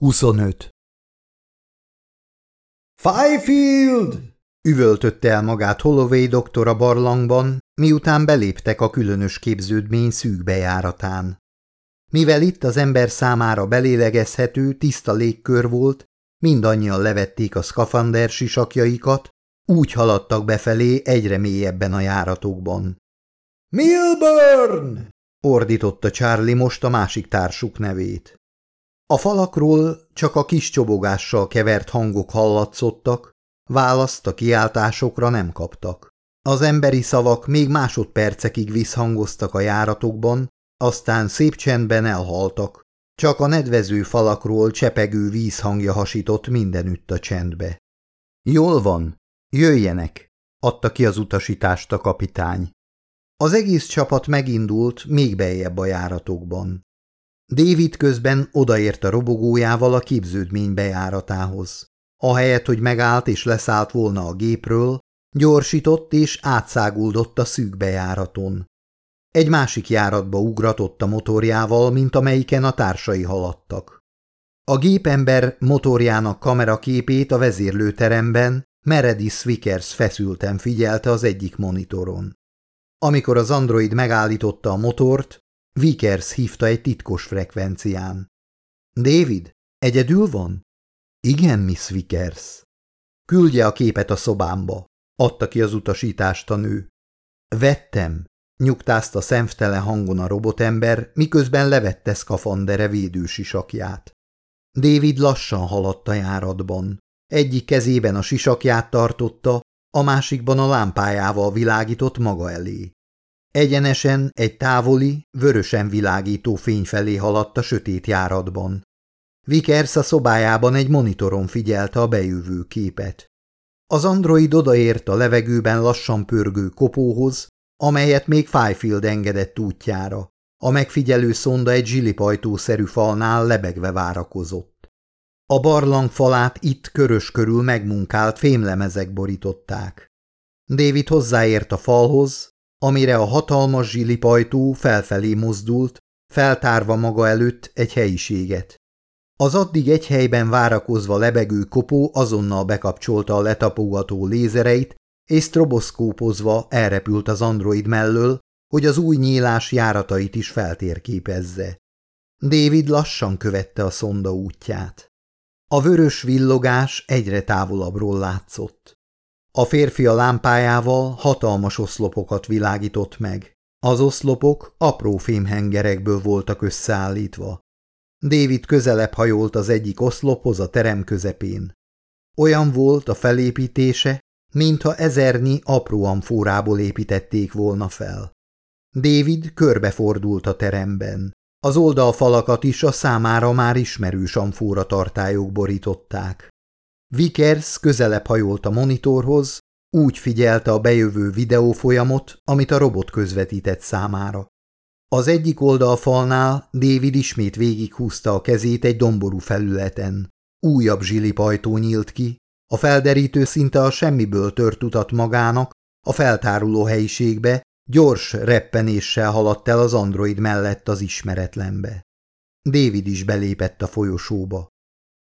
25. Fifield! üvöltötte el magát Holloway doktor a barlangban, miután beléptek a különös képződmény szűk bejáratán. Mivel itt az ember számára belélegezhető, tiszta légkör volt, mindannyian levették a szkafander sisakjaikat, úgy haladtak befelé egyre mélyebben a járatokban. – Milburn! – ordította Charlie most a másik társuk nevét. A falakról csak a kis csobogással kevert hangok hallatszottak, választ a kiáltásokra nem kaptak. Az emberi szavak még másodpercekig visszhangoztak a járatokban, aztán szép csendben elhaltak. Csak a nedvező falakról csepegő vízhangja hasított mindenütt a csendbe. Jól van, jöjjenek, adta ki az utasítást a kapitány. Az egész csapat megindult még beljebb a járatokban. David közben odaért a robogójával a képződmény bejáratához. Ahelyett, hogy megállt és leszállt volna a gépről, gyorsított és átszáguldott a szűk bejáraton. Egy másik járatba ugratott a motorjával, mint amelyiken a társai haladtak. A gépember motorjának kameraképét a vezérlőteremben Meredith Vickers feszülten figyelte az egyik monitoron. Amikor az android megállította a motort, Vickers hívta egy titkos frekvencián. – David, egyedül van? – Igen, Miss Vickers. – Küldje a képet a szobámba – adta ki az utasítást a nő. – Vettem – nyugtázta szemtelen hangon a robotember, miközben levette szkafandere védősisakját. David lassan haladt a járatban. Egyik kezében a sisakját tartotta, a másikban a lámpájával világított maga elé. Egyenesen egy távoli, vörösen világító fény felé haladt a sötét járatban. Vickers a szobájában egy monitoron figyelte a bejövő képet. Az android odaért a levegőben lassan pörgő kopóhoz, amelyet még Fifield engedett útjára. A megfigyelő szonda egy zsilipajtószerű falnál lebegve várakozott. A barlang falát itt körös körül megmunkált fémlemezek borították. David hozzáért a falhoz, amire a hatalmas zsilipajtó felfelé mozdult, feltárva maga előtt egy helyiséget. Az addig egy helyben várakozva lebegő kopó azonnal bekapcsolta a letapogató lézereit, és stroboszkópozva elrepült az android mellől, hogy az új nyílás járatait is feltérképezze. David lassan követte a szonda útját. A vörös villogás egyre távolabbról látszott. A férfi a lámpájával hatalmas oszlopokat világított meg. Az oszlopok apró fémhengerekből voltak összeállítva. David közelebb hajolt az egyik oszlophoz a terem közepén. Olyan volt a felépítése, mintha ezernyi apró amfórából építették volna fel. David körbefordult a teremben. Az oldalfalakat is a számára már ismerős amfóra tartályok borították. Vickers közelebb hajolt a monitorhoz, úgy figyelte a bejövő videófolyamot, amit a robot közvetített számára. Az egyik oldalfalnál David ismét végighúzta a kezét egy domború felületen. Újabb zsilipajtó nyílt ki, a felderítő szinte a semmiből tört utat magának, a feltáruló helyiségbe, gyors reppenéssel haladt el az android mellett az ismeretlenbe. David is belépett a folyosóba.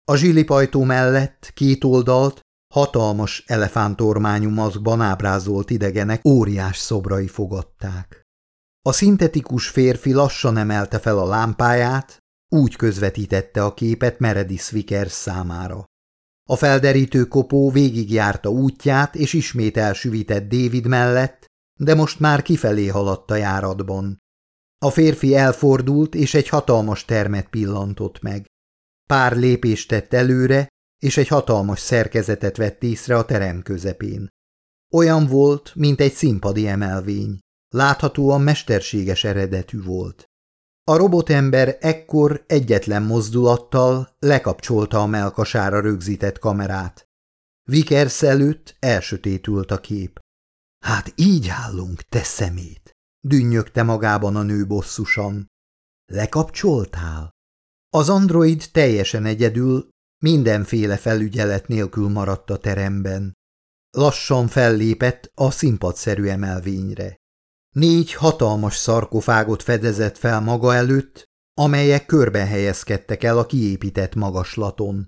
A zsilipajtó mellett két oldalt hatalmas elefántormányú maszkban ábrázolt idegenek óriás szobrai fogadták. A szintetikus férfi lassan emelte fel a lámpáját, úgy közvetítette a képet Meredith Vickers számára. A felderítő kopó végigjárta útját, és ismét elsüvített David mellett, de most már kifelé haladt a járatban. A férfi elfordult, és egy hatalmas termet pillantott meg. Pár lépést tett előre, és egy hatalmas szerkezetet vett észre a terem közepén. Olyan volt, mint egy színpadi emelvény. Láthatóan mesterséges eredetű volt. A robotember ekkor egyetlen mozdulattal lekapcsolta a melkasára rögzített kamerát. Vickers előtt elsötétült a kép. Hát így állunk, te szemét! dünnyögte magában a nő bosszusan. Lekapcsoltál? Az android teljesen egyedül, mindenféle felügyelet nélkül maradt a teremben. Lassan fellépett a színpadszerű emelvényre. Négy hatalmas szarkofágot fedezett fel maga előtt, amelyek körben helyezkedtek el a kiépített magaslaton.